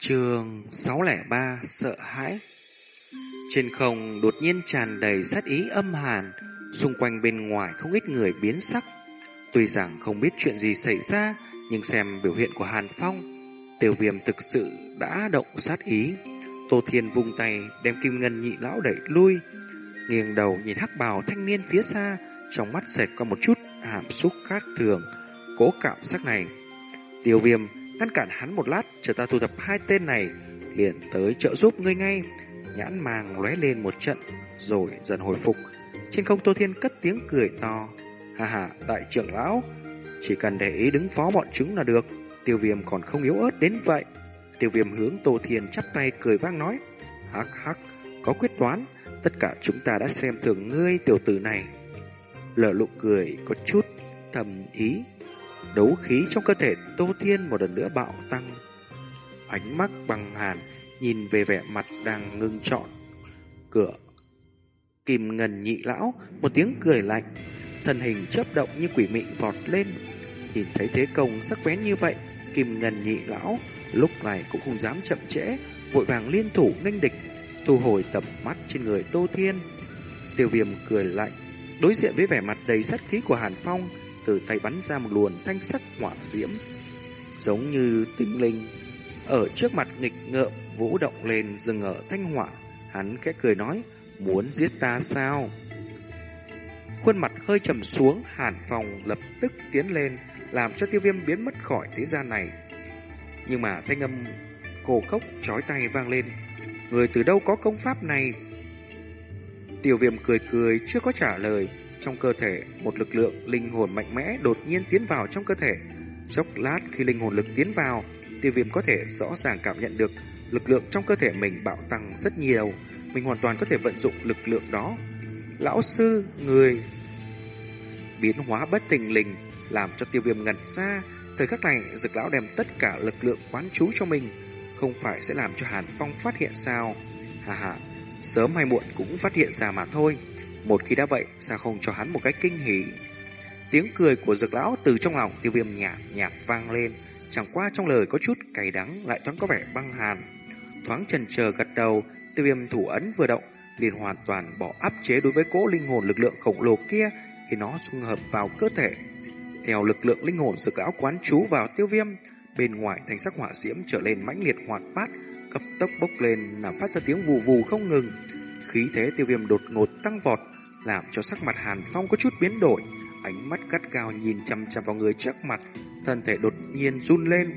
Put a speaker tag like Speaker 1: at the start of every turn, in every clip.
Speaker 1: Trường 603 Sợ hãi. Trên không đột nhiên tràn đầy sát ý âm hàn, Xung quanh bên ngoài không ít người biến sắc. Tuy rằng không biết chuyện gì xảy ra, Nhưng xem biểu hiện của Hàn Phong, Tiêu viêm thực sự đã động sát ý. Tô Thiên vung tay đem kim ngân nhị lão đẩy lui, Nghiêng đầu nhìn hắc bào thanh niên phía xa, Trong mắt xẹt qua một chút hàm xúc khác thường, Cố cảm giác này. Tiêu viêm ngăn cản hắn một lát, chờ ta thu thập hai tên này, liền tới trợ giúp ngươi ngay. Nhãn màng lóe lên một trận, rồi dần hồi phục. Trên không Tô Thiên cất tiếng cười to. Hà hà, đại trưởng lão, chỉ cần để ý đứng phó bọn chúng là được. Tiêu viêm còn không yếu ớt đến vậy. Tiêu viêm hướng Tô Thiên chắp tay cười vang nói. Hắc hắc, có quyết đoán, tất cả chúng ta đã xem thường ngươi tiểu tử này. Lở lụ cười có chút thầm ý Đấu khí trong cơ thể Tô Thiên một lần nữa bạo tăng. Ánh mắt bằng hàn nhìn về vẻ mặt đang ngưng trọn. Cửa. kìm ngần nhị lão, một tiếng cười lạnh. Thân hình chớp động như quỷ mị vọt lên. Nhìn thấy thế công sắc bén như vậy, kìm ngần nhị lão lúc này cũng không dám chậm trễ, vội vàng liên thủ nghênh địch, thu hồi tầm mắt trên người Tô Thiên. Tiêu viêm cười lạnh, đối diện với vẻ mặt đầy sát khí của Hàn Phong, từ tay bắn ra một luồn thanh sắc hỏa diễm, giống như tinh linh. Ở trước mặt nghịch ngợm vũ động lên dừng ở thanh hỏa, hắn khẽ cười nói, muốn giết ta sao? Khuôn mặt hơi trầm xuống, hàn phòng lập tức tiến lên, làm cho tiêu viêm biến mất khỏi thế gian này. Nhưng mà thanh âm cổ khốc chói tay vang lên, người từ đâu có công pháp này? Tiêu viêm cười cười, chưa có trả lời, trong cơ thể, một lực lượng linh hồn mạnh mẽ đột nhiên tiến vào trong cơ thể. Chốc lát khi linh hồn lực tiến vào, tiêu viêm có thể rõ ràng cảm nhận được lực lượng trong cơ thể mình bạo tăng rất nhiều. Mình hoàn toàn có thể vận dụng lực lượng đó. Lão sư, người... Biến hóa bất tình lình, làm cho tiêu viêm ngẩn ra. Thời khắc này, dực lão đem tất cả lực lượng quán chú cho mình. Không phải sẽ làm cho Hàn Phong phát hiện sao? Hà hà, sớm hay muộn cũng phát hiện ra mà thôi. Một khi đã vậy, sao không cho hắn một cái kinh hỉ? Tiếng cười của dược lão từ trong lòng tiêu viêm nhạt nhạt vang lên, chẳng qua trong lời có chút cay đắng lại thoáng có vẻ băng hàn. Thoáng trần chờ gật đầu, tiêu viêm thủ ấn vừa động, liền hoàn toàn bỏ áp chế đối với cỗ linh hồn lực lượng khổng lồ kia khi nó xung hợp vào cơ thể. Theo lực lượng linh hồn dược lão quán chú vào tiêu viêm, bên ngoài thành sắc hỏa diễm trở lên mãnh liệt hoạt bát, cấp tốc bốc lên làm phát ra tiếng vù vù không ngừng. Khí thế tiêu viêm đột ngột tăng vọt, làm cho sắc mặt Hàn Phong có chút biến đổi, ánh mắt cắt cao nhìn chăm chăm vào người trước mặt, thân thể đột nhiên run lên,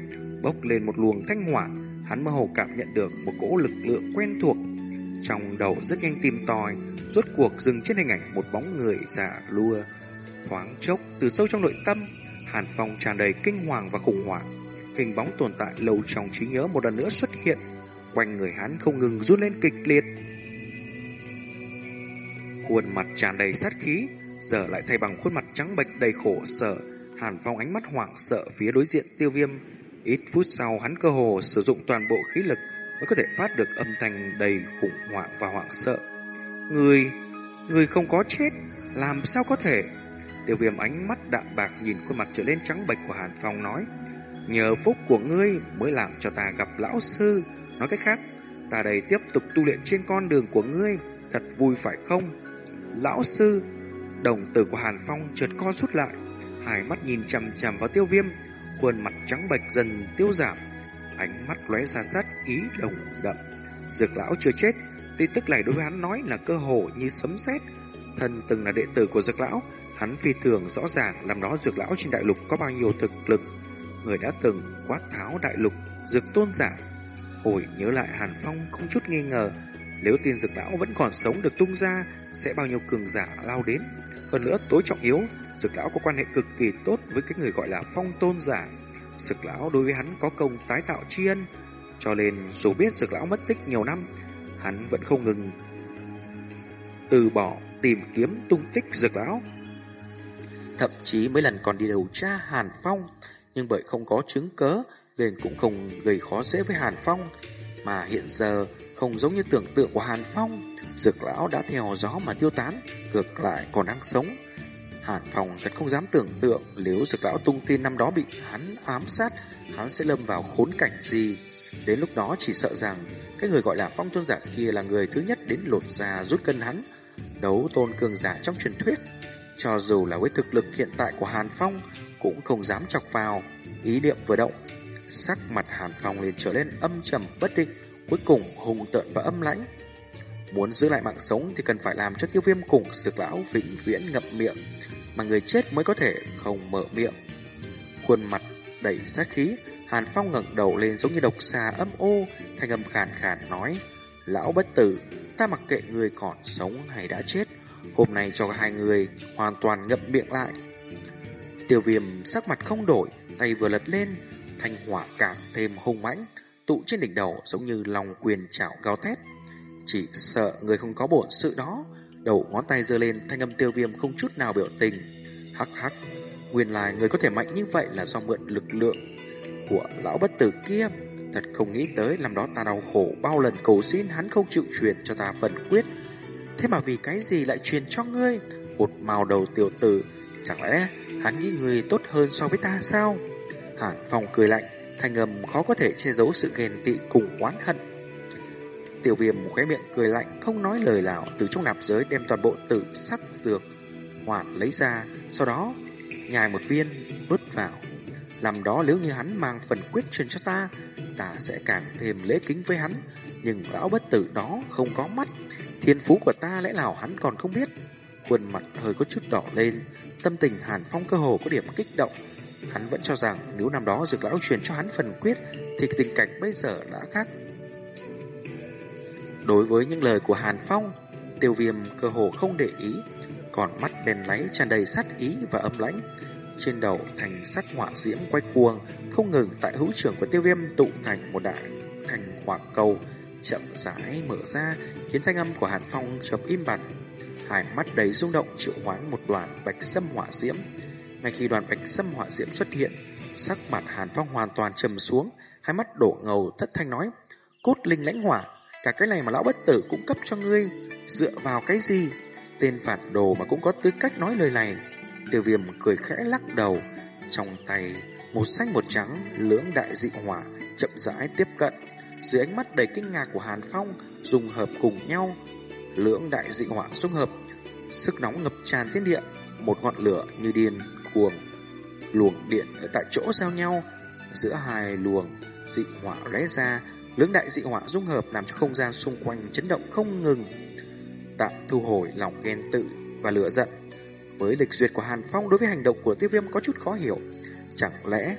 Speaker 1: bốc lên một luồng thanh hỏa, hắn mơ hồ cảm nhận được một cỗ lực lượng quen thuộc. Trong đầu rất nhanh tìm tòi, rốt cuộc dừng trên hình ảnh một bóng người giả lua. Thoáng chốc, từ sâu trong nội tâm, Hàn Phong tràn đầy kinh hoàng và khủng hoảng. Hình bóng tồn tại lâu trong trí nhớ một lần nữa xuất hiện, quanh người hắn không ngừng run lên kịch liệt, Khuôn mặt tràn đầy sát khí, giờ lại thay bằng khuôn mặt trắng bệch đầy khổ sở. Hàn Phong ánh mắt hoảng sợ phía đối diện tiêu viêm. Ít phút sau hắn cơ hồ sử dụng toàn bộ khí lực mới có thể phát được âm thanh đầy khủng hoảng và hoảng sợ. Người, người không có chết, làm sao có thể? Tiêu viêm ánh mắt đạm bạc nhìn khuôn mặt trở lên trắng bệch của Hàn Phong nói. Nhờ phúc của ngươi mới làm cho ta gặp lão sư. Nói cách khác, ta đây tiếp tục tu luyện trên con đường của ngươi. Thật vui phải không? Lão sư, đồng tử của Hàn Phong chợt co rút lại, hai mắt nhìn chằm chằm vào tiêu viêm, khuôn mặt trắng bệch dần tiêu giảm, ánh mắt lóe ra sát ý đồng đậm. Dược lão chưa chết, tin tức này đối với hắn nói là cơ hồ như sấm sét. Thân từng là đệ tử của dược lão, hắn phi thường rõ ràng làm đó dược lão trên đại lục có bao nhiêu thực lực. Người đã từng quát tháo đại lục, dược tôn giả. Hồi nhớ lại Hàn Phong không chút nghi ngờ, nếu tiên dược lão vẫn còn sống được tung ra, sẽ bao nhiêu cường giả lao đến. Hơn nữa, tối trọng yếu, dược lão có quan hệ cực kỳ tốt với cái người gọi là phong tôn giả. Dược lão đối với hắn có công tái tạo tri ân, cho nên dù biết dược lão mất tích nhiều năm, hắn vẫn không ngừng từ bỏ tìm kiếm tung tích dược lão. Thậm chí mấy lần còn đi điều tra Hàn Phong, nhưng bởi không có chứng cớ nên cũng không gây khó dễ với Hàn Phong, mà hiện giờ không giống như tưởng tượng của Hàn Phong, dược lão đã theo gió mà tiêu tán, ngược lại còn đang sống. Hàn Phong thật không dám tưởng tượng nếu dược lão tung tin năm đó bị hắn ám sát, hắn sẽ lâm vào khốn cảnh gì. Đến lúc đó chỉ sợ rằng cái người gọi là phong tôn giả kia là người thứ nhất đến lột ra rút cân hắn. Đấu tôn cường giả trong truyền thuyết. Cho dù là với thực lực hiện tại của Hàn Phong cũng không dám chọc vào. Ý niệm vừa động, sắc mặt Hàn Phong liền trở lên âm trầm bất định, cuối cùng hùng tợn và âm lãnh. Muốn giữ lại mạng sống thì cần phải làm cho tiêu viêm cùng sực lão vĩnh viễn ngậm miệng, mà người chết mới có thể không mở miệng. Khuôn mặt đầy sát khí, Hàn Phong ngẩng đầu lên giống như độc xà âm ô, thanh âm khàn khàn nói, Lão bất tử, ta mặc kệ người còn sống hay đã chết, hôm nay cho hai người hoàn toàn ngậm miệng lại. Tiêu viêm sắc mặt không đổi, tay vừa lật lên, thanh hỏa càng thêm hung mãnh, tụ trên đỉnh đầu giống như lòng quyền chảo gào thét. Chỉ sợ người không có bổn sự đó, đầu ngón tay giơ lên, thanh âm tiêu viêm không chút nào biểu tình. Hắc hắc, nguyên lai người có thể mạnh như vậy là do mượn lực lượng của lão bất tử kia. Thật không nghĩ tới làm đó ta đau khổ bao lần cầu xin hắn không chịu truyền cho ta phần quyết. Thế mà vì cái gì lại truyền cho ngươi? Một màu đầu tiểu tử, chẳng lẽ hắn nghĩ người tốt hơn so với ta sao? Hàn Phong cười lạnh, thanh âm khó có thể che giấu sự ghen tị cùng oán hận. Tiểu viêm khóe miệng cười lạnh, không nói lời nào, từ trong nạp giới đem toàn bộ tử sắc dược hoàn lấy ra, sau đó nhài một viên đút vào. Làm đó nếu như hắn mang phần quyết truyền cho ta, ta sẽ càng thêm lễ kính với hắn. Nhưng lão bất tử đó không có mắt, thiên phú của ta lẽ nào hắn còn không biết. Khuôn mặt hơi có chút đỏ lên, tâm tình Hàn Phong cơ hồ có điểm kích động. Hắn vẫn cho rằng nếu năm đó dược lão truyền cho hắn phần quyết thì tình cảnh bây giờ đã khác. Đối với những lời của Hàn Phong, tiêu viêm cơ hồ không để ý, còn mắt đèn láy tràn đầy sát ý và âm lãnh. Trên đầu thành sắc hỏa diễm quay cuồng, không ngừng tại hữu trưởng của tiêu viêm tụ thành một đại thành hỏa cầu, chậm rãi mở ra, khiến thanh âm của Hàn Phong chợp im bặt. Hai mắt đầy rung động triệu hoán một đoàn bạch sâm hỏa diễm. Ngay khi đoàn bạch sâm hỏa diễm xuất hiện, sắc mặt Hàn Phong hoàn toàn trầm xuống, hai mắt đổ ngầu thất thanh nói: "Cốt linh lãnh hỏa, cả cái này mà lão bất tử cũng cấp cho ngươi, dựa vào cái gì?" Tên phản đồ mà cũng có tư cách nói lời này. Tiêu viêm cười khẽ lắc đầu, trong tay một xanh một trắng lưỡng đại dị hỏa chậm rãi tiếp cận. Dưới ánh mắt đầy kinh ngạc của Hàn Phong, dùng hợp cùng nhau, lưỡng đại dị hỏa xung hợp, sức nóng ngập tràn thiên địa, một ngọn lửa như điên cuồng, luồng điện ở tại chỗ giao nhau. Giữa hai luồng, dị hỏa lóe ra, lưỡng đại dị hỏa dung hợp làm cho không gian xung quanh chấn động không ngừng tạm thu hồi lòng ghen tự và lửa giận. Với lịch duyệt của Hàn Phong đối với hành động của tiêu viêm có chút khó hiểu. Chẳng lẽ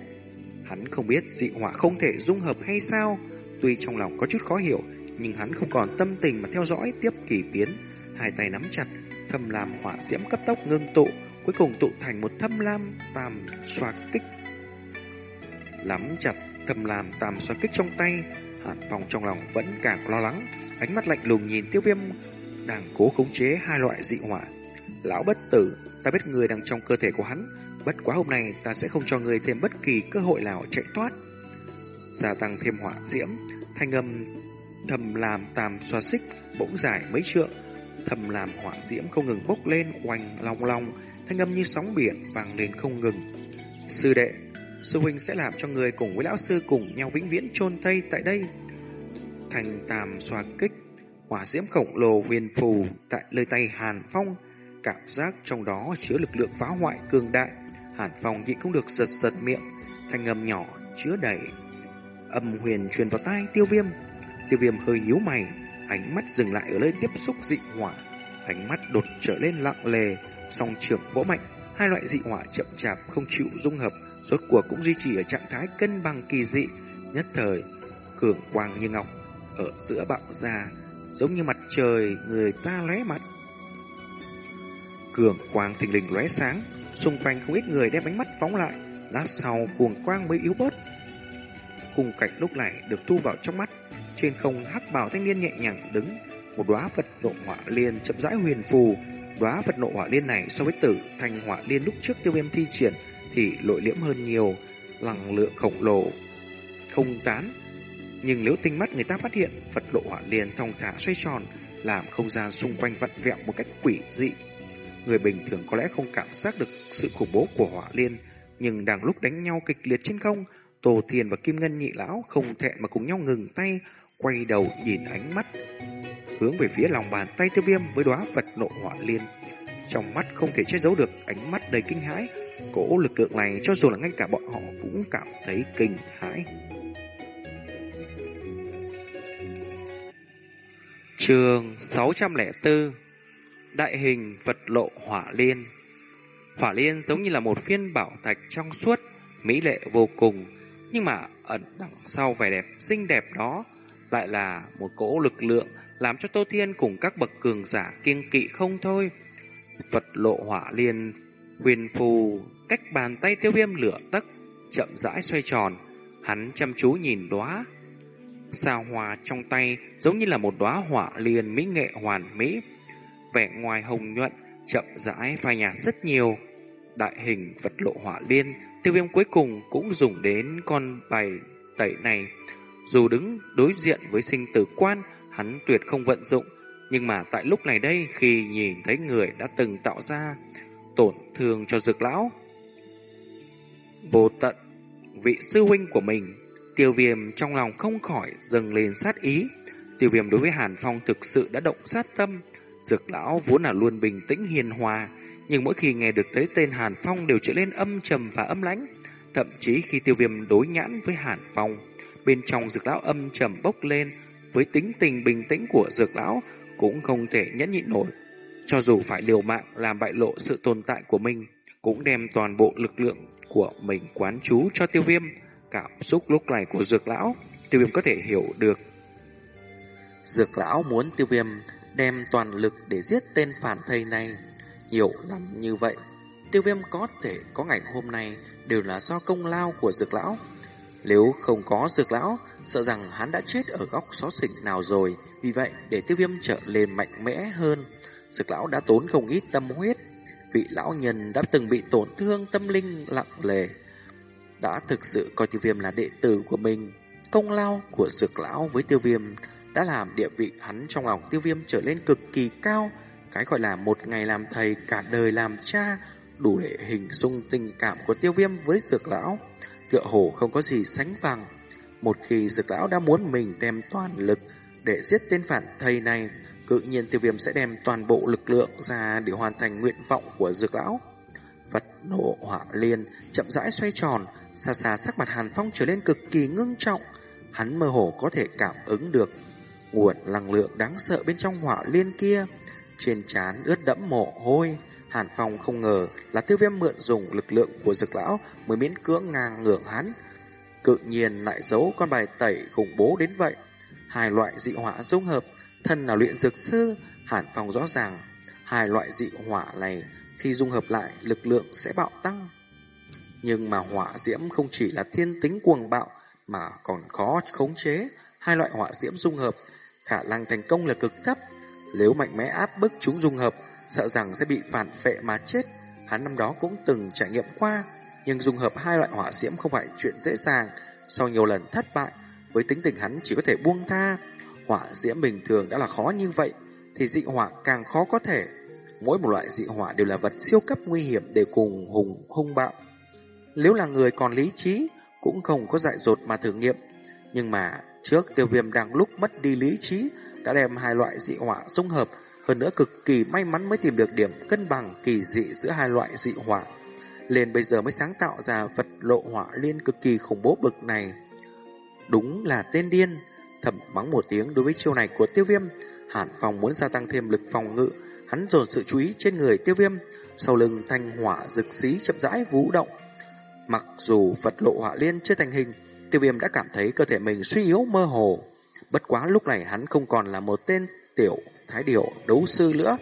Speaker 1: hắn không biết dị hỏa không thể dung hợp hay sao? Tuy trong lòng có chút khó hiểu, nhưng hắn không còn tâm tình mà theo dõi tiếp kỳ biến hai tay nắm chặt, thầm làm hỏa diễm cấp tốc ngưng tụ cuối cùng tụ thành một thâm lam tàm xoa kích. Lắm chặt thâm lam tàm xoa kích trong tay, Hàn Phong trong lòng vẫn càng lo lắng, ánh mắt lạnh lùng nhìn tiêu viêm đang cố khống chế hai loại dị hỏa. Lão bất tử, ta biết người đang trong cơ thể của hắn, bất quá hôm nay ta sẽ không cho người thêm bất kỳ cơ hội nào chạy thoát. Gia tăng thêm hỏa diễm, thanh âm thầm làm tàm xoa xích bỗng dài mấy trượng, thầm làm hỏa diễm không ngừng bốc lên quanh long long, thanh âm như sóng biển vang lên không ngừng. Sư đệ, sư huynh sẽ làm cho người cùng với lão sư cùng nhau vĩnh viễn chôn thây tại đây. Thành tàm xoa kích, hỏa diễm khổng lồ huyền phù tại lời tay Hàn Phong, cảm giác trong đó chứa lực lượng phá hoại cường đại. Hàn Phong nhịn không được giật giật miệng, thanh âm nhỏ chứa đầy âm huyền truyền vào tai Tiêu Viêm. Tiêu Viêm hơi nhíu mày, ánh mắt dừng lại ở nơi tiếp xúc dị hỏa, ánh mắt đột trở lên lặng lề, song trường vỗ mạnh, hai loại dị hỏa chậm chạp không chịu dung hợp, rốt cuộc cũng duy trì ở trạng thái cân bằng kỳ dị, nhất thời cường quang như ngọc ở giữa bạo ra, giống như mặt trời người ta lóe mặt. Cường quang thình lình lóe sáng, xung quanh không ít người đem ánh mắt phóng lại, lát sau cuồng quang mới yếu bớt. Cùng cảnh lúc này được thu vào trong mắt, trên không hắc bào thanh niên nhẹ nhàng đứng, một đóa Phật độ hỏa liên chậm rãi huyền phù, đóa Phật nộ hỏa liên này so với tử thành hỏa liên lúc trước tiêu viêm thi triển thì lội liễm hơn nhiều, lằng lượng khổng lồ không tán. Nhưng nếu tinh mắt người ta phát hiện Phật nộ hỏa liên thong thả xoay tròn, làm không gian xung quanh vặn vẹo một cách quỷ dị. Người bình thường có lẽ không cảm giác được sự khủng bố của hỏa liên, nhưng đang lúc đánh nhau kịch liệt trên không, Tô thiền và Kim Ngân nhị lão không thẹn mà cùng nhau ngừng tay, quay đầu nhìn ánh mắt hướng về phía lòng bàn tay tiêu viêm với đóa vật nộ hỏa liên. Trong mắt không thể che giấu được ánh mắt đầy kinh hãi, cỗ lực lượng này cho dù là ngay cả bọn họ cũng cảm thấy kinh hãi. Trường 604 Đại hình vật lộ hỏa liên Hỏa liên giống như là một phiên bảo thạch trong suốt, mỹ lệ vô cùng, nhưng mà ẩn đằng sau vẻ đẹp xinh đẹp đó lại là một cỗ lực lượng làm cho Tô Thiên cùng các bậc cường giả kiêng kỵ không thôi. Vật lộ hỏa liên huyền phù cách bàn tay tiêu viêm lửa tấc chậm rãi xoay tròn, hắn chăm chú nhìn đóa sao hoa trong tay giống như là một đóa hỏa liên mỹ nghệ hoàn mỹ, vẻ ngoài hồng nhuận chậm rãi phai nhạt rất nhiều. Đại hình vật lộ hỏa liên, tiêu viêm cuối cùng cũng dùng đến con bài tẩy này. Dù đứng đối diện với sinh tử quan, hắn tuyệt không vận dụng. Nhưng mà tại lúc này đây, khi nhìn thấy người đã từng tạo ra tổn thương cho dược lão, vô tận vị sư huynh của mình, tiêu viêm trong lòng không khỏi dâng lên sát ý. Tiêu viêm đối với Hàn Phong thực sự đã động sát tâm. Dược lão vốn là luôn bình tĩnh hiền hòa, nhưng mỗi khi nghe được tới tên Hàn Phong đều trở lên âm trầm và âm lãnh. Thậm chí khi tiêu viêm đối nhãn với Hàn Phong, bên trong dược lão âm trầm bốc lên, với tính tình bình tĩnh của dược lão cũng không thể nhẫn nhịn nổi. Cho dù phải liều mạng làm bại lộ sự tồn tại của mình, cũng đem toàn bộ lực lượng của mình quán chú cho tiêu viêm. Cảm xúc lúc này của dược lão, tiêu viêm có thể hiểu được. Dược lão muốn tiêu viêm đem toàn lực để giết tên phản thầy này. Hiểu lắm như vậy, tiêu viêm có thể có ngày hôm nay đều là do công lao của dược lão. Nếu không có dược lão, sợ rằng hắn đã chết ở góc xó xỉnh nào rồi. Vì vậy, để tiêu viêm trở lên mạnh mẽ hơn, dược lão đã tốn không ít tâm huyết. Vị lão nhân đã từng bị tổn thương tâm linh lặng lề, đã thực sự coi tiêu viêm là đệ tử của mình. Công lao của dược lão với tiêu viêm đã làm địa vị hắn trong lòng tiêu viêm trở lên cực kỳ cao. Cái gọi là một ngày làm thầy, cả đời làm cha, đủ để hình dung tình cảm của tiêu viêm với dược lão. Tựa hồ không có gì sánh bằng. Một khi dược lão đã muốn mình đem toàn lực để giết tên phản thầy này, tự nhiên tiêu viêm sẽ đem toàn bộ lực lượng ra để hoàn thành nguyện vọng của dược lão. Vật nộ hỏa liên chậm rãi xoay tròn, xa xa sắc mặt Hàn Phong trở lên cực kỳ ngưng trọng. Hắn mơ hồ có thể cảm ứng được nguồn năng lượng đáng sợ bên trong hỏa liên kia. Trên trán ướt đẫm mồ hôi, Hàn Phong không ngờ là tiêu viêm mượn dùng lực lượng của dược lão mới miễn cưỡng ngang ngưỡng hắn. Cự nhiên lại giấu con bài tẩy khủng bố đến vậy. Hai loại dị hỏa dung hợp, thân là luyện dược sư, Hàn Phong rõ ràng. Hai loại dị hỏa này khi dung hợp lại lực lượng sẽ bạo tăng. Nhưng mà hỏa diễm không chỉ là thiên tính cuồng bạo mà còn khó khống chế. Hai loại hỏa diễm dung hợp, khả năng thành công là cực thấp. Nếu mạnh mẽ áp bức chúng dung hợp, sợ rằng sẽ bị phản phệ mà chết. Hắn năm đó cũng từng trải nghiệm qua, nhưng dung hợp hai loại hỏa diễm không phải chuyện dễ dàng. Sau nhiều lần thất bại, với tính tình hắn chỉ có thể buông tha. Hỏa diễm bình thường đã là khó như vậy, thì dị hỏa càng khó có thể. Mỗi một loại dị hỏa đều là vật siêu cấp nguy hiểm để cùng hùng hung bạo. Nếu là người còn lý trí, cũng không có dại dột mà thử nghiệm. Nhưng mà trước tiêu viêm đang lúc mất đi lý trí, đã đem hai loại dị hỏa dung hợp, hơn nữa cực kỳ may mắn mới tìm được điểm cân bằng kỳ dị giữa hai loại dị hỏa. Lên bây giờ mới sáng tạo ra vật lộ hỏa liên cực kỳ khủng bố bực này. Đúng là tên điên, thầm mắng một tiếng đối với chiêu này của tiêu viêm. Hàn phòng muốn gia tăng thêm lực phòng ngự, hắn dồn sự chú ý trên người tiêu viêm, sau lưng thanh hỏa rực xí chậm rãi vũ động. Mặc dù vật lộ hỏa liên chưa thành hình, tiêu viêm đã cảm thấy cơ thể mình suy yếu mơ hồ. Bất quá lúc này hắn không còn là một tên tiểu thái điểu đấu sư nữa.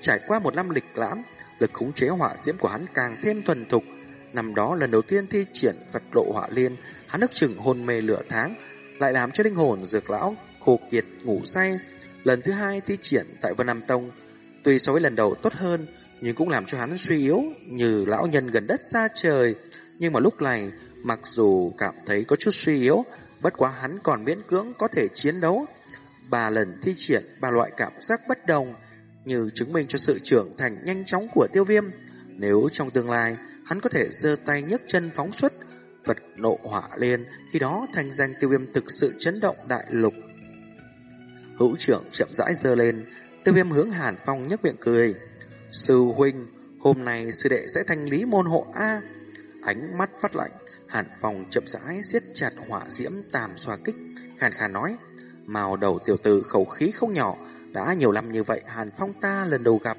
Speaker 1: Trải qua một năm lịch lãm, lực khống chế hỏa diễm của hắn càng thêm thuần thục. Năm đó lần đầu tiên thi triển vật lộ hỏa liên, hắn ức chừng hôn mê lửa tháng, lại làm cho linh hồn dược lão khô kiệt ngủ say. Lần thứ hai thi triển tại Vân Nam Tông, tuy so với lần đầu tốt hơn, nhưng cũng làm cho hắn suy yếu như lão nhân gần đất xa trời. Nhưng mà lúc này, mặc dù cảm thấy có chút suy yếu, bất quá hắn còn miễn cưỡng có thể chiến đấu. Ba lần thi triển ba loại cảm giác bất đồng, như chứng minh cho sự trưởng thành nhanh chóng của tiêu viêm. Nếu trong tương lai, hắn có thể giơ tay nhấc chân phóng xuất, vật nộ hỏa liên, khi đó thành danh tiêu viêm thực sự chấn động đại lục. Hữu trưởng chậm rãi giơ lên, tiêu viêm hướng Hàn Phong nhếch miệng cười. Sư huynh, hôm nay sư đệ sẽ thanh lý môn hộ A. Ánh mắt phát lạnh, Hàn Phong chậm rãi siết chặt hỏa diễm tàm xoa kích, khàn khàn nói. Màu đầu tiểu tử khẩu khí không nhỏ, đã nhiều năm như vậy Hàn Phong ta lần đầu gặp.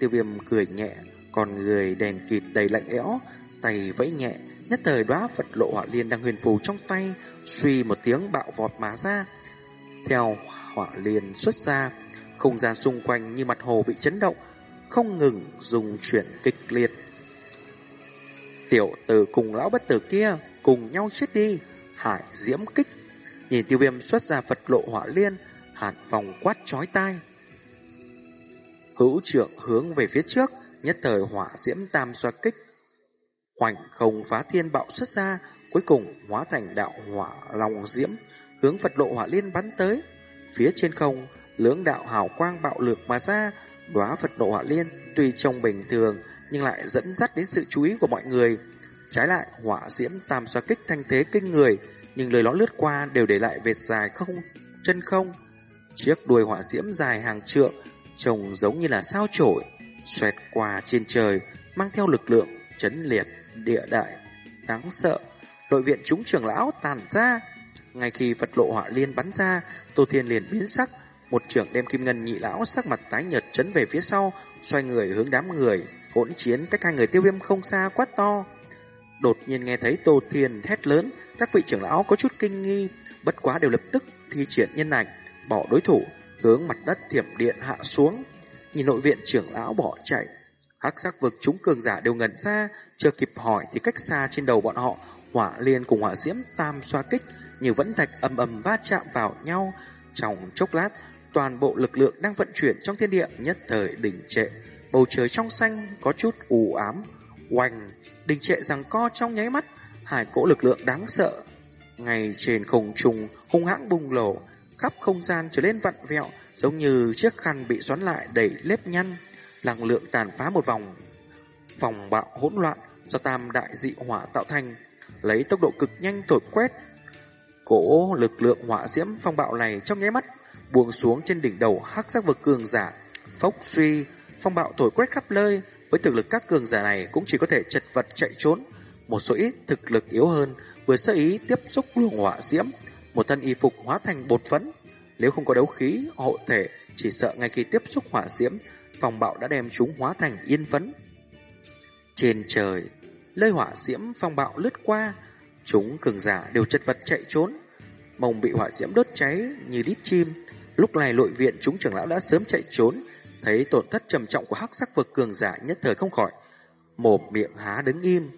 Speaker 1: Tiêu viêm cười nhẹ, còn người đèn kịt đầy lạnh lẽo, tay vẫy nhẹ, nhất thời đóa Phật lộ hỏa liên đang huyền phù trong tay, suy một tiếng bạo vọt má ra. Theo hỏa liên xuất ra, không gian xung quanh như mặt hồ bị chấn động, không ngừng dùng chuyển kịch liệt. Tiểu tử cùng lão bất tử kia cùng nhau chết đi, hải diễm kích. Nhìn tiêu viêm xuất ra Phật lộ hỏa liên, hàn phòng quát chói tai. Hữu trưởng hướng về phía trước, nhất thời hỏa diễm tam xoa kích. Hoành không phá thiên bạo xuất ra, cuối cùng hóa thành đạo hỏa lòng diễm, hướng Phật lộ hỏa liên bắn tới. Phía trên không, lưỡng đạo hào quang bạo lược mà ra, đóa Phật lộ hỏa liên tuy trông bình thường nhưng lại dẫn dắt đến sự chú ý của mọi người. Trái lại, hỏa diễm tam xoa kích thanh thế kinh người, nhưng lời nó lướt qua đều để lại vệt dài không chân không. Chiếc đuôi hỏa diễm dài hàng trượng, trông giống như là sao chổi, xoẹt qua trên trời, mang theo lực lượng chấn liệt địa đại đáng sợ. Đội viện chúng trưởng lão tàn ra, ngay khi vật lộ hỏa liên bắn ra, Tô Thiên liền biến sắc, một trưởng đem kim ngân nhị lão sắc mặt tái nhợt chấn về phía sau, xoay người hướng đám người, hỗn chiến cách hai người tiêu viêm không xa quát to. Đột nhiên nghe thấy Tô Thiên hét lớn, các vị trưởng lão có chút kinh nghi, bất quá đều lập tức thi triển nhân ảnh, bỏ đối thủ, hướng mặt đất thiểm điện hạ xuống. Nhìn nội viện trưởng lão bỏ chạy, hắc sắc vực chúng cường giả đều ngẩn ra, chưa kịp hỏi thì cách xa trên đầu bọn họ, hỏa liên cùng hỏa diễm tam xoa kích, như vẫn thạch ầm ầm va chạm vào nhau. Trong chốc lát, toàn bộ lực lượng đang vận chuyển trong thiên địa nhất thời đỉnh trệ. Bầu trời trong xanh có chút u ám, oanh, đình trệ rằng co trong nháy mắt, hải cỗ lực lượng đáng sợ. Ngay trên không trung hung hãng bùng nổ, khắp không gian trở lên vặn vẹo, giống như chiếc khăn bị xoắn lại đầy lép nhăn, năng lượng tàn phá một vòng. Phòng bạo hỗn loạn do tam đại dị hỏa tạo thành, lấy tốc độ cực nhanh thổi quét. Cỗ lực lượng hỏa diễm phong bạo này trong nháy mắt buông xuống trên đỉnh đầu hắc sắc vực cường giả, phốc suy, phong bạo thổi quét khắp nơi, với thực lực các cường giả này cũng chỉ có thể chật vật chạy trốn. Một số ít thực lực yếu hơn vừa sơ ý tiếp xúc luồng hỏa diễm, một thân y phục hóa thành bột phấn. Nếu không có đấu khí, hộ thể, chỉ sợ ngay khi tiếp xúc hỏa diễm, phòng bạo đã đem chúng hóa thành yên phấn. Trên trời, lơi hỏa diễm phong bạo lướt qua, chúng cường giả đều chật vật chạy trốn. Mông bị hỏa diễm đốt cháy như đít chim. Lúc này nội viện chúng trưởng lão đã sớm chạy trốn, thấy tổn thất trầm trọng của hắc sắc vực cường giả nhất thời không khỏi. Mồm miệng há đứng im,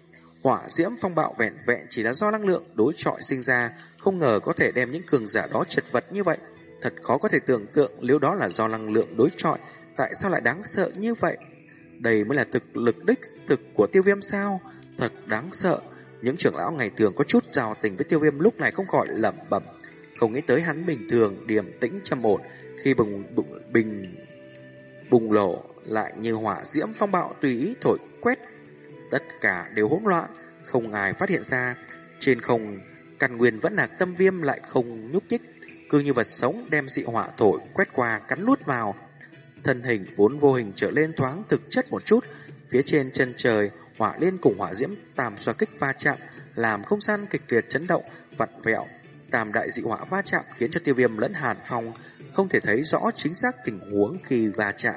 Speaker 1: hỏa diễm phong bạo vẹn vẹn chỉ là do năng lượng đối trọi sinh ra, không ngờ có thể đem những cường giả đó chật vật như vậy. Thật khó có thể tưởng tượng nếu đó là do năng lượng đối trọi, tại sao lại đáng sợ như vậy? Đây mới là thực lực đích thực của tiêu viêm sao? Thật đáng sợ. Những trưởng lão ngày thường có chút giao tình với tiêu viêm lúc này không khỏi lẩm bẩm. Không nghĩ tới hắn bình thường, điềm tĩnh trầm ổn khi bừng, bùng, bình bùng lộ lại như hỏa diễm phong bạo tùy ý thổi quét. Tất cả đều hỗn loạn, không ai phát hiện ra. Trên không, căn nguyên vẫn là tâm viêm lại không nhúc nhích, cứ như vật sống đem dị hỏa thổi quét qua cắn lút vào. Thân hình vốn vô hình trở lên thoáng thực chất một chút, phía trên chân trời, hỏa liên cùng hỏa diễm tàm xoa kích va chạm, làm không gian kịch liệt chấn động, vặn vẹo. Tam đại dị hỏa va chạm khiến cho tiêu viêm lẫn hàn phong không thể thấy rõ chính xác tình huống khi va chạm.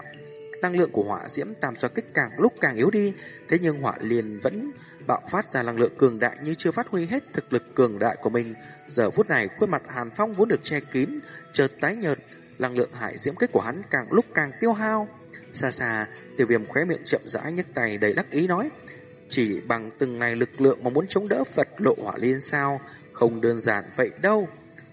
Speaker 1: Năng lượng của hỏa diễm tam xoa kích càng lúc càng yếu đi, thế nhưng hỏa liền vẫn bạo phát ra năng lượng cường đại như chưa phát huy hết thực lực cường đại của mình. Giờ phút này khuôn mặt Hàn Phong vốn được che kín, chợt tái nhợt, năng lượng hải diễm kích của hắn càng lúc càng tiêu hao. Xa xa, tiêu viêm khóe miệng chậm rãi nhấc tay đầy đắc ý nói, chỉ bằng từng này lực lượng mà muốn chống đỡ Phật lộ hỏa liên sao, không đơn giản vậy đâu.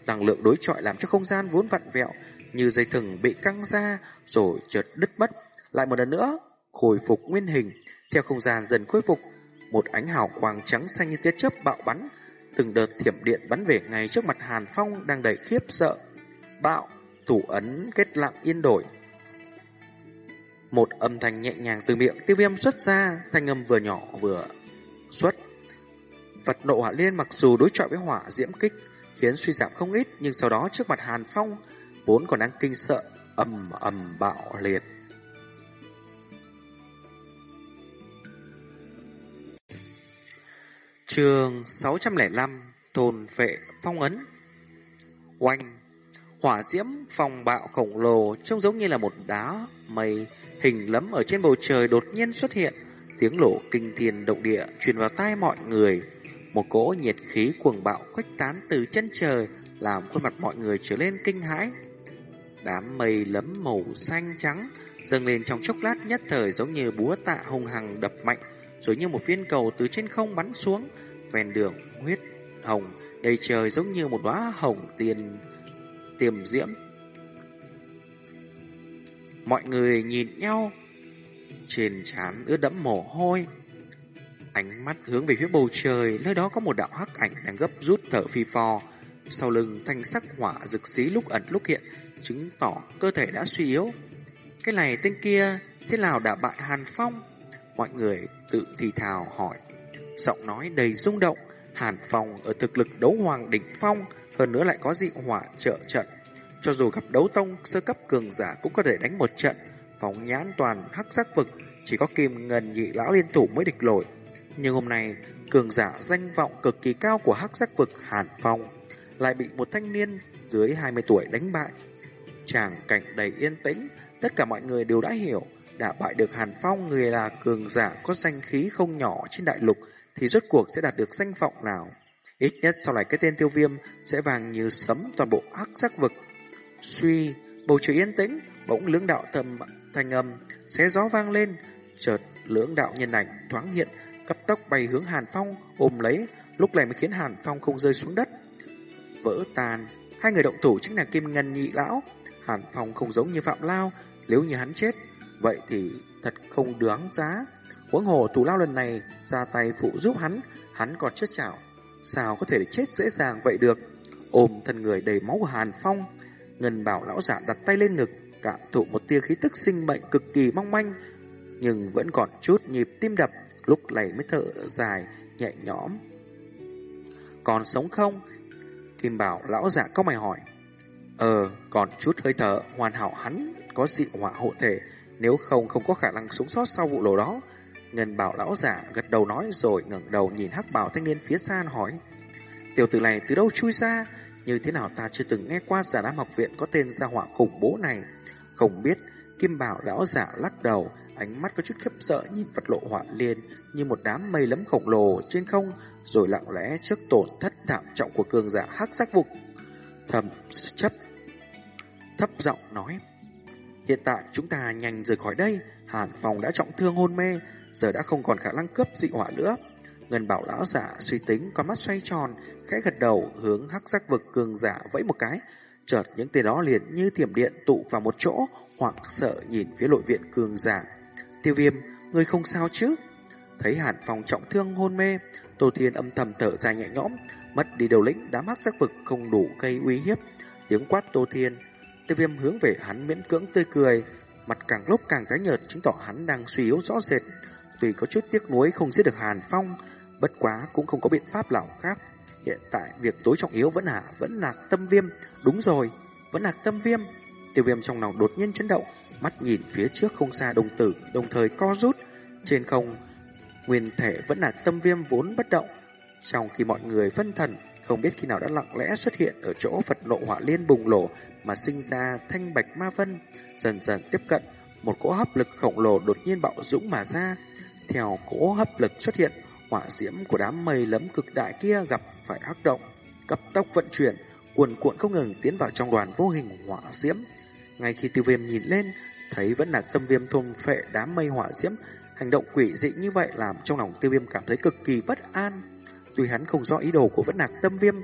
Speaker 1: Năng lượng đối chọi làm cho không gian vốn vặn vẹo, như dây thừng bị căng ra, rồi chợt đứt mất. Lại một lần nữa, khôi phục nguyên hình, theo không gian dần khôi phục, một ánh hào quang trắng xanh như tia chớp bạo bắn, từng đợt thiểm điện bắn về ngay trước mặt Hàn Phong đang đầy khiếp sợ. Bạo, thủ ấn kết lặng yên đổi. Một âm thanh nhẹ nhàng từ miệng tiêu viêm xuất ra, thanh âm vừa nhỏ vừa xuất. Vật nộ hỏa liên mặc dù đối chọi với hỏa diễm kích, khiến suy giảm không ít, nhưng sau đó trước mặt Hàn Phong, vốn còn đang kinh sợ, ầm ầm bạo liệt. Trường 605 Thôn vệ phong ấn Oanh Hỏa diễm phong bạo khổng lồ trông giống như là một đá mây hình lấm ở trên bầu trời đột nhiên xuất hiện, tiếng lộ kinh thiên động địa truyền vào tai mọi người. Một cỗ nhiệt khí cuồng bạo khuếch tán từ chân trời, làm khuôn mặt mọi người trở lên kinh hãi. Đám mây lấm màu xanh trắng dâng lên trong chốc lát nhất thời giống như búa tạ hung hăng đập mạnh, rồi như một viên cầu từ trên không bắn xuống, ven đường huyết hồng đầy trời giống như một đóa hồng tiền tiềm diễm. Mọi người nhìn nhau, trên trán ướt đẫm mồ hôi. Ánh mắt hướng về phía bầu trời, nơi đó có một đạo hắc ảnh đang gấp rút thở phi phò. Sau lưng thanh sắc hỏa rực xí lúc ẩn lúc hiện, chứng tỏ cơ thể đã suy yếu. Cái này tên kia, thế nào đã bại Hàn Phong? Mọi người tự thì thào hỏi. Giọng nói đầy rung động, Hàn Phong ở thực lực đấu hoàng đỉnh phong, hơn nữa lại có dị hỏa trợ trận. Cho dù gặp đấu tông sơ cấp cường giả cũng có thể đánh một trận, phóng nhãn toàn hắc sắc vực, chỉ có kim ngân nhị lão liên thủ mới địch nổi. Nhưng hôm nay, cường giả danh vọng cực kỳ cao của hắc sắc vực Hàn Phong lại bị một thanh niên dưới 20 tuổi đánh bại. Tràng cảnh đầy yên tĩnh, tất cả mọi người đều đã hiểu, đã bại được Hàn Phong người là cường giả có danh khí không nhỏ trên đại lục thì rốt cuộc sẽ đạt được danh vọng nào. Ít nhất sau này cái tên tiêu viêm sẽ vàng như sấm toàn bộ hắc sắc vực. Suy, bầu trời yên tĩnh, bỗng lưỡng đạo thầm thanh âm, xé gió vang lên, chợt lưỡng đạo nhân ảnh thoáng hiện, cấp tốc bay hướng Hàn Phong, ôm lấy, lúc này mới khiến Hàn Phong không rơi xuống đất. Vỡ tàn, hai người động thủ chính là Kim Ngân Nhị Lão. Hàn Phong không giống như Phạm Lao, nếu như hắn chết, vậy thì thật không đáng giá. Huống hồ thủ lao lần này ra tay phụ giúp hắn, hắn còn chết chảo. Sao có thể chết dễ dàng vậy được? Ôm thân người đầy máu của Hàn Phong, Ngân bảo lão giả đặt tay lên ngực, cảm thụ một tia khí tức sinh mệnh cực kỳ mong manh, nhưng vẫn còn chút nhịp tim đập, lúc này mới thở dài, nhẹ nhõm. Còn sống không? Kim bảo lão giả có mày hỏi. Ờ, còn chút hơi thở, hoàn hảo hắn có dị họa hộ thể, nếu không không có khả năng sống sót sau vụ nổ đó. Ngân bảo lão giả gật đầu nói rồi ngẩng đầu nhìn hắc bảo thanh niên phía xa hỏi. Tiểu tử này từ đâu chui ra? Như thế nào ta chưa từng nghe qua giả đám học viện có tên gia họa khủng bố này. Không biết, Kim Bảo lão giả lắc đầu, ánh mắt có chút khiếp sợ nhìn vật lộ họa liên như một đám mây lấm khổng lồ trên không, rồi lặng lẽ trước tổn thất thảm trọng của cường giả hắc sắc vục. Thầm chấp, thấp giọng nói. Hiện tại chúng ta nhanh rời khỏi đây, Hàn Phong đã trọng thương hôn mê, giờ đã không còn khả năng cướp dị họa nữa. Ngân bảo lão giả suy tính con mắt xoay tròn, khẽ gật đầu hướng hắc giác vực cường giả vẫy một cái. Chợt những tên đó liền như thiểm điện tụ vào một chỗ, hoảng sợ nhìn phía nội viện cường giả. Tiêu viêm, người không sao chứ? Thấy hàn phòng trọng thương hôn mê, Tô Thiên âm thầm thở dài nhẹ nhõm, mất đi đầu lĩnh đám hắc giác vực không đủ gây uy hiếp. Tiếng quát Tô Thiên, tiêu viêm hướng về hắn miễn cưỡng tươi cười, mặt càng lúc càng tái nhợt chứng tỏ hắn đang suy yếu rõ rệt. Tuy có chút tiếc nuối không giết được Hàn Phong, bất quá cũng không có biện pháp nào khác. Hiện tại việc tối trọng yếu vẫn là vẫn là tâm viêm, đúng rồi, vẫn là tâm viêm. Tiêu viêm trong lòng đột nhiên chấn động, mắt nhìn phía trước không xa đồng tử, đồng thời co rút. Trên không, nguyên thể vẫn là tâm viêm vốn bất động. Trong khi mọi người phân thần, không biết khi nào đã lặng lẽ xuất hiện ở chỗ Phật nộ hỏa liên bùng lổ mà sinh ra thanh bạch ma vân, dần dần tiếp cận, một cỗ hấp lực khổng lồ đột nhiên bạo dũng mà ra. Theo cỗ hấp lực xuất hiện, hỏa diễm của đám mây lấm cực đại kia gặp phải hắc động, cấp tốc vận chuyển, cuồn cuộn không ngừng tiến vào trong đoàn vô hình hỏa diễm. Ngay khi tiêu viêm nhìn lên, thấy vẫn là tâm viêm thôn phệ đám mây hỏa diễm, hành động quỷ dị như vậy làm trong lòng tiêu viêm cảm thấy cực kỳ bất an. Tuy hắn không rõ ý đồ của vẫn nạc tâm viêm,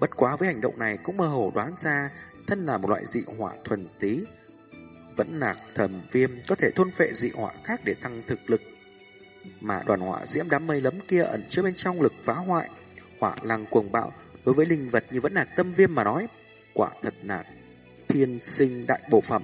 Speaker 1: bất quá với hành động này cũng mơ hồ đoán ra thân là một loại dị hỏa thuần tí. Vẫn nạc thầm viêm có thể thôn phệ dị hỏa khác để tăng thực lực mà đoàn họa diễm đám mây lấm kia ẩn chứa bên trong lực phá hoại, hỏa lăng cuồng bạo đối với linh vật như vẫn là tâm viêm mà nói, quả thật là thiên sinh đại bổ phẩm.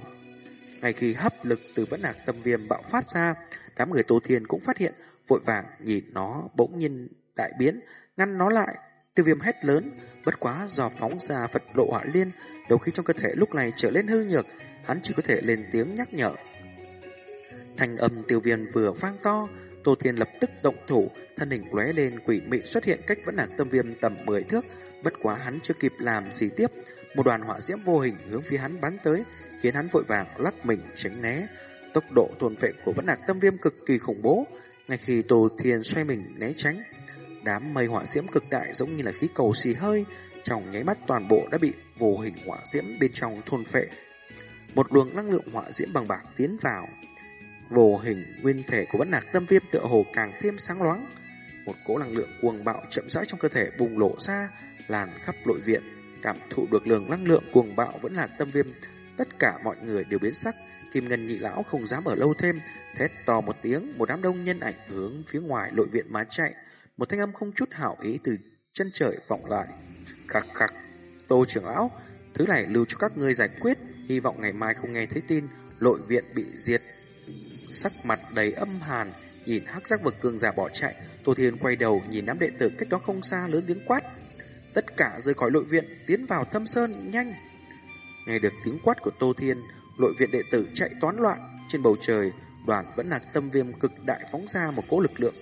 Speaker 2: Ngay khi hấp lực từ vẫn là tâm viêm bạo phát ra, đám người Tô Thiên cũng phát hiện, vội vàng nhìn nó bỗng nhiên đại biến, ngăn nó lại. Tiêu viêm hét lớn, bất quá do phóng ra Phật lộ hỏa liên, đầu khí trong cơ thể lúc này trở lên hư nhược, hắn chỉ có thể lên tiếng nhắc nhở. Thành âm tiêu viêm vừa vang to, Tô Thiên lập tức động thủ, thân hình lóe lên quỷ mị xuất hiện cách vẫn là tâm viêm tầm 10 thước, bất quá hắn chưa kịp làm gì tiếp, một đoàn hỏa diễm vô hình hướng phía hắn bắn tới, khiến hắn vội vàng lắc mình tránh né. Tốc độ tồn phệ của vẫn lạc tâm viêm cực kỳ khủng bố, ngay khi Tô Thiên xoay mình né tránh, đám mây hỏa diễm cực đại giống như là khí cầu xì hơi, trong nháy mắt toàn bộ đã bị vô hình hỏa diễm bên trong thôn phệ. Một luồng năng lượng hỏa diễm bằng bạc tiến vào, vô hình nguyên thể của bất lạc tâm viêm tựa hồ càng thêm sáng loáng. Một cỗ năng lượng cuồng bạo chậm rãi trong cơ thể bùng lộ ra, làn khắp nội viện, cảm thụ được lượng năng lượng cuồng bạo vẫn là tâm viêm. Tất cả mọi người đều biến sắc, Kim Ngân nhị lão không dám ở lâu thêm, thét to một tiếng, một đám đông nhân ảnh hướng phía ngoài nội viện má chạy. Một thanh âm không chút hảo ý từ chân trời vọng lại. Khắc khắc, tô trưởng lão, thứ này lưu cho các ngươi giải quyết, hy vọng ngày mai không nghe thấy tin, nội viện bị diệt. Sắc mặt đầy âm hàn, nhìn hắc giác vực cường giả bỏ chạy, Tô Thiên quay đầu nhìn đám đệ tử cách đó không xa lớn tiếng quát. Tất cả rời khỏi nội viện, tiến vào thâm sơn, nhanh! Nghe được tiếng quát của Tô Thiên, nội viện đệ tử chạy toán loạn, trên bầu trời, đoàn vẫn là tâm viêm cực đại phóng ra một cỗ lực lượng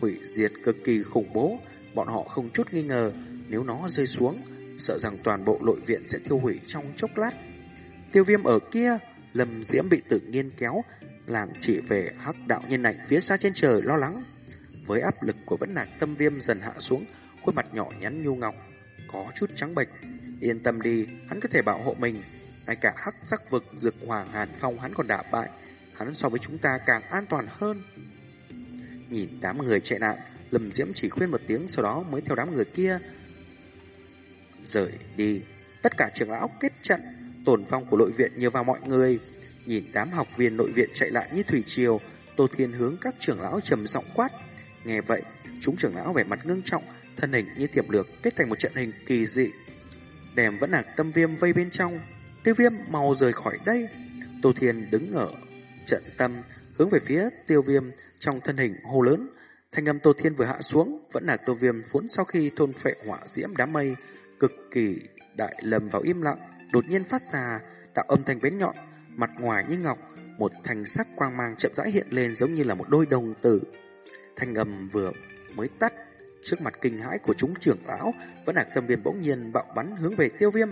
Speaker 2: hủy diệt cực kỳ khủng bố, bọn họ không chút nghi ngờ, nếu nó rơi xuống, sợ rằng toàn bộ nội viện sẽ thiêu hủy trong chốc lát. Tiêu viêm ở kia, lầm Diễm bị tự nhiên kéo, làm chỉ về hắc đạo nhân ảnh phía xa trên trời lo lắng. Với áp lực của vẫn lạc tâm viêm dần hạ xuống, khuôn mặt nhỏ nhắn nhu ngọc, có chút trắng bệch. Yên tâm đi, hắn có thể bảo hộ mình. Ngay cả hắc sắc vực dược hoàng hàn phong hắn còn đả bại, hắn so với chúng ta càng an toàn hơn. Nhìn đám người chạy nạn, Lâm Diễm chỉ khuyên một tiếng sau đó mới theo đám người kia rời đi. Tất cả trưởng lão kết trận, tổn vong của nội viện nhờ vào mọi người. Nhìn đám học viên nội viện chạy lại như thủy triều, Tô Thiên hướng các trưởng lão trầm giọng quát. Nghe vậy, chúng trưởng lão vẻ mặt ngưng trọng, thân hình như tiềm lược kết thành một trận hình kỳ dị. Đèm vẫn là tâm viêm vây bên trong. Tiêu viêm mau rời khỏi đây. Tô Thiên đứng ở trận tâm, hướng về phía tiêu viêm trong thân hình hồ lớn. Thanh âm Tô Thiên vừa hạ xuống, vẫn là tiêu viêm vốn sau khi thôn phệ hỏa diễm đám mây, cực kỳ đại lầm vào im lặng, đột nhiên phát ra tạo âm thanh vén nhọn, mặt ngoài như ngọc, một thành sắc quang mang chậm rãi hiện lên giống như là một đôi đồng tử. Thanh âm vừa mới tắt, trước mặt kinh hãi của chúng trưởng lão, vẫn lạc tâm viêm bỗng nhiên bạo bắn hướng về tiêu viêm,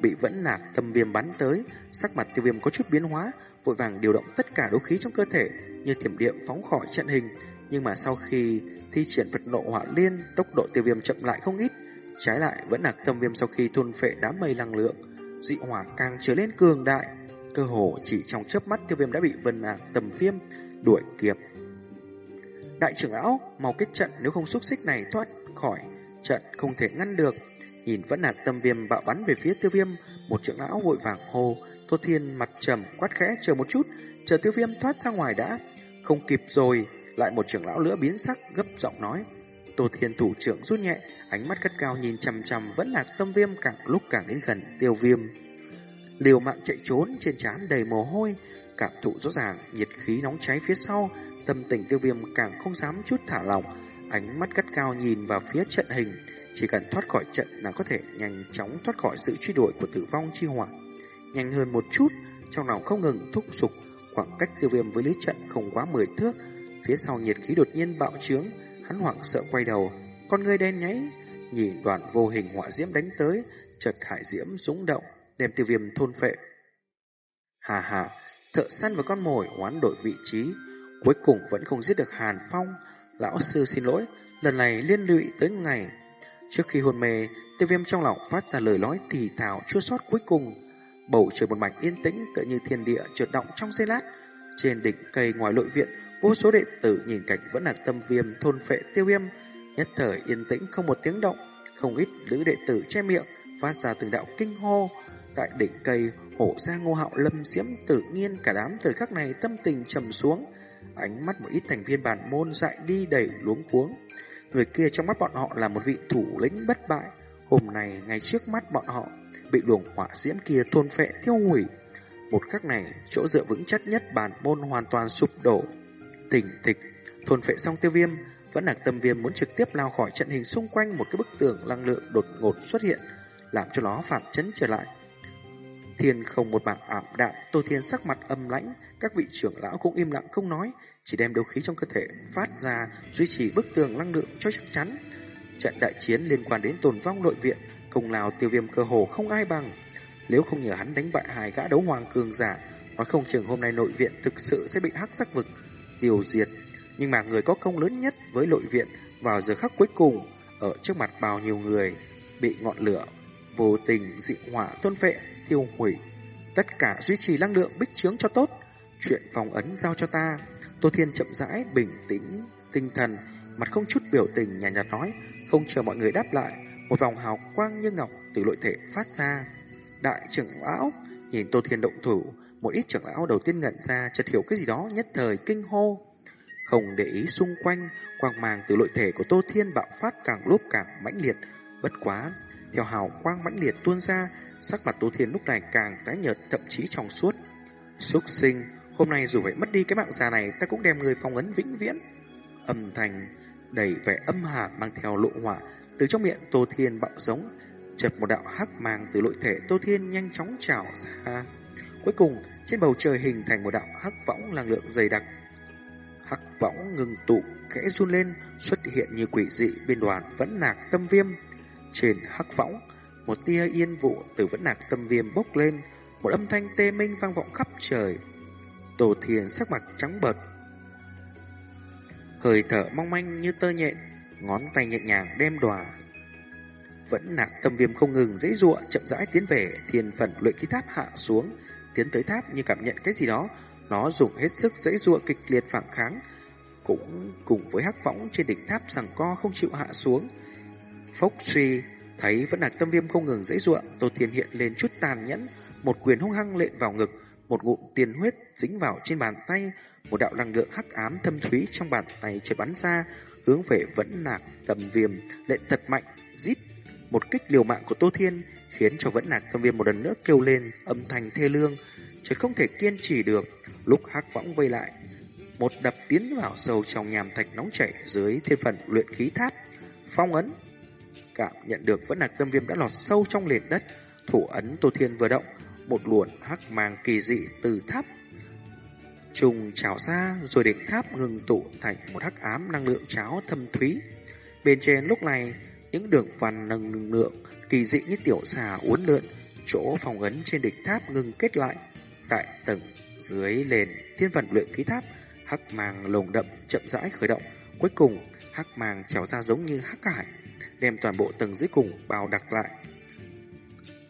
Speaker 2: bị vẫn lạc tâm viêm bắn tới, sắc mặt tiêu viêm có chút biến hóa, vội vàng điều động tất cả đấu khí trong cơ thể như thiểm điện phóng khỏi trận hình, nhưng mà sau khi thi triển vật nộ hỏa liên, tốc độ tiêu viêm chậm lại không ít, trái lại vẫn lạc tâm viêm sau khi thôn phệ đám mây năng lượng, dị hỏa càng trở lên cường đại, cơ hồ chỉ trong chớp mắt tiêu viêm đã bị vân lạc tầm viêm đuổi kịp. Đại trưởng lão, mau kết trận nếu không xúc xích này thoát khỏi trận không thể ngăn được. Nhìn vẫn là tâm viêm bạo bắn về phía tiêu viêm, một trưởng lão vội vàng hô, Tô Thiên mặt trầm quát khẽ chờ một chút, chờ tiêu viêm thoát ra ngoài đã. Không kịp rồi, lại một trưởng lão lửa biến sắc gấp giọng nói. Tô Thiên thủ trưởng rút nhẹ, ánh mắt cất cao nhìn chằm chằm vẫn là tâm viêm càng lúc càng đến gần tiêu viêm. Liều mạng chạy trốn trên trán đầy mồ hôi, cảm thụ rõ ràng nhiệt khí nóng cháy phía sau, tâm tình tiêu viêm càng không dám chút thả lỏng, ánh mắt gắt cao nhìn vào phía trận hình, chỉ cần thoát khỏi trận là có thể nhanh chóng thoát khỏi sự truy đuổi của tử vong chi hỏa. Nhanh hơn một chút, trong lòng không ngừng thúc giục, khoảng cách tiêu viêm với lý trận không quá 10 thước, phía sau nhiệt khí đột nhiên bạo trướng, hắn hoảng sợ quay đầu, con người đen nháy, nhìn đoàn vô hình hỏa diễm đánh tới, chợt hải diễm rúng động, đem tiêu viêm thôn phệ. Hà hà, thợ săn và con mồi hoán đổi vị trí, cuối cùng vẫn không giết được Hàn Phong. Lão sư xin lỗi, lần này liên lụy tới ngày. Trước khi hôn mê, tiêu viêm trong lòng phát ra lời nói tỉ thảo chua sót cuối cùng. Bầu trời một mảnh yên tĩnh tựa như thiên địa trượt động trong giây lát. Trên đỉnh cây ngoài nội viện, vô số đệ tử nhìn cảnh vẫn là tâm viêm thôn phệ tiêu viêm. Nhất thời yên tĩnh không một tiếng động, không ít nữ đệ tử che miệng, phát ra từng đạo kinh hô. Tại đỉnh cây, hổ ra ngô hạo lâm diễm tự nhiên cả đám thời khắc này tâm tình trầm xuống. Ánh mắt một ít thành viên bản môn dại đi đầy luống cuống. Người kia trong mắt bọn họ là một vị thủ lĩnh bất bại. Hôm nay, ngay trước mắt bọn họ, bị luồng hỏa diễm kia thôn phệ tiêu hủy. Một khắc này, chỗ dựa vững chắc nhất bản môn hoàn toàn sụp đổ. Tỉnh tịch thôn phệ xong tiêu viêm, vẫn là tâm viêm muốn trực tiếp lao khỏi trận hình xung quanh một cái bức tường năng lượng đột ngột xuất hiện, làm cho nó phản chấn trở lại. Thiên không một mảng ảm đạm, Tô Thiên sắc mặt âm lãnh, các vị trưởng lão cũng im lặng không nói, chỉ đem đấu khí trong cơ thể phát ra duy trì bức tường năng lượng cho chắc chắn. Trận đại chiến liên quan đến tồn vong nội viện, công lao tiêu viêm cơ hồ không ai bằng. Nếu không nhờ hắn đánh bại hai gã đấu hoàng cường giả, nói không chừng hôm nay nội viện thực sự sẽ bị hắc sắc vực tiêu diệt. Nhưng mà người có công lớn nhất với nội viện vào giờ khắc cuối cùng, ở trước mặt bao nhiêu người, bị ngọn lửa vô tình dị hỏa tuôn vệ tiêu hủy. Tất cả duy trì năng lượng bích trướng cho tốt. Chuyện phòng ấn giao cho ta. Tô Thiên chậm rãi, bình tĩnh, tinh thần, mặt không chút biểu tình nhàn nhạt, nhạt nói, không chờ mọi người đáp lại. Một vòng hào quang như ngọc từ nội thể phát ra. Đại trưởng lão nhìn Tô Thiên động thủ, một ít trưởng lão đầu tiên nhận ra, chợt hiểu cái gì đó nhất thời kinh hô. Không để ý xung quanh, quang màng từ nội thể của Tô Thiên bạo phát càng lúc càng mãnh liệt, bất quá, theo hào quang mãnh liệt tuôn ra, sắc mặt Tô Thiên lúc này càng tái nhợt thậm chí trong suốt. Xuất sinh, hôm nay dù phải mất đi cái mạng già này, ta cũng đem người phong ấn vĩnh viễn. Âm thanh đầy vẻ âm hà mang theo lộ hỏa từ trong miệng Tô Thiên bạo giống, chợt một đạo hắc mang từ nội thể Tô Thiên nhanh chóng trào ra. Cuối cùng, trên bầu trời hình thành một đạo hắc võng năng lượng dày đặc. Hắc võng ngừng tụ, khẽ run lên, xuất hiện như quỷ dị bên đoàn vẫn nạc tâm viêm. Trên hắc võng, một tia yên vụ từ vẫn nạc tâm viêm bốc lên, một âm thanh tê minh vang vọng khắp trời. Tổ thiền sắc mặt trắng bợt. Hơi thở mong manh như tơ nhện, ngón tay nhẹ nhàng đem đòa. Vẫn nạc tâm viêm không ngừng dãy dụa, chậm rãi tiến về thiên phần luyện khí tháp hạ xuống, tiến tới tháp như cảm nhận cái gì đó, nó dùng hết sức dãy dụa kịch liệt phản kháng, cũng cùng với hắc võng trên đỉnh tháp rằng co không chịu hạ xuống. Phốc suy Thấy vẫn là tâm viêm không ngừng dãy ruộng, Tô Thiên hiện lên chút tàn nhẫn, một quyền hung hăng lện vào ngực, một ngụm tiền huyết dính vào trên bàn tay, một đạo năng lượng hắc ám thâm thúy trong bàn tay chợt bắn ra, hướng về vẫn nạc tâm viêm, lệnh thật mạnh, rít. Một kích liều mạng của Tô Thiên, khiến cho vẫn nạc tâm viêm một lần nữa kêu lên, âm thanh thê lương, chợt không thể kiên trì được, lúc hắc võng vây lại, một đập tiến vào sâu trong nhàm thạch nóng chảy dưới thiên phần luyện khí tháp, phong ấn Cảm nhận được vẫn là tâm viêm đã lọt sâu trong nền đất, thủ ấn Tô Thiên vừa động, một luồn hắc mang kỳ dị từ tháp trùng trào ra rồi đỉnh tháp ngừng tụ thành một hắc ám năng lượng cháo thâm thúy. Bên trên lúc này, những đường văn năng lượng kỳ dị như tiểu xà uốn lượn, chỗ phòng ấn trên đỉnh tháp ngừng kết lại. Tại tầng dưới nền thiên vận luyện khí tháp, hắc mang lồng đậm chậm rãi khởi động, cuối cùng hắc mang trào ra giống như hắc hải, đem toàn bộ tầng dưới cùng bao đặc lại.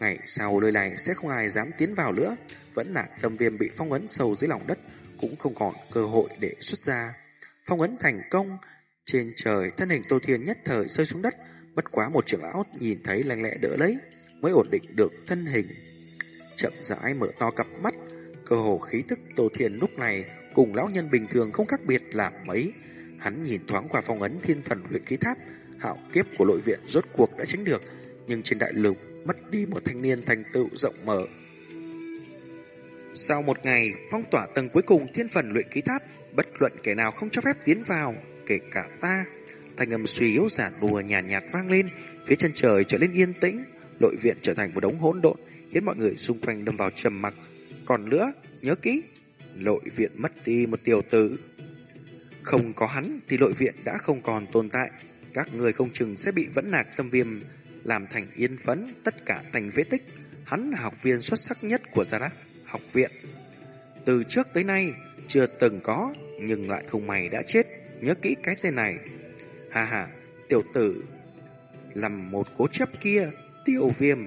Speaker 2: Ngày sau nơi này sẽ không ai dám tiến vào nữa, vẫn là tâm viêm bị phong ấn sâu dưới lòng đất, cũng không còn cơ hội để xuất ra. Phong ấn thành công, trên trời thân hình Tô Thiên nhất thời rơi xuống đất, bất quá một trưởng lão nhìn thấy lanh lẹ đỡ lấy, mới ổn định được thân hình. Chậm rãi mở to cặp mắt, cơ hồ khí thức Tô Thiên lúc này cùng lão nhân bình thường không khác biệt là mấy. Hắn nhìn thoáng qua phong ấn thiên phần luyện khí tháp, hạo kiếp của nội viện rốt cuộc đã tránh được, nhưng trên đại lục mất đi một thanh niên thành tựu rộng mở. Sau một ngày phong tỏa tầng cuối cùng thiên phần luyện khí tháp, bất luận kẻ nào không cho phép tiến vào, kể cả ta. Thanh âm suy yếu giả đùa nhàn nhạt, nhạt vang lên, phía chân trời trở lên yên tĩnh, nội viện trở thành một đống hỗn độn, khiến mọi người xung quanh đâm vào trầm mặc. Còn nữa, nhớ kỹ, nội viện mất đi một tiểu tử. Không có hắn thì nội viện đã không còn tồn tại. Các người không chừng sẽ bị vẫn nạc tâm viêm làm thành yên phấn tất cả thành vết tích. Hắn là học viên xuất sắc nhất của Gia Đắc học viện. Từ trước tới nay chưa từng có nhưng lại không mày đã chết. Nhớ kỹ cái tên này. Hà hà, tiểu tử làm một cố chấp kia, tiêu viêm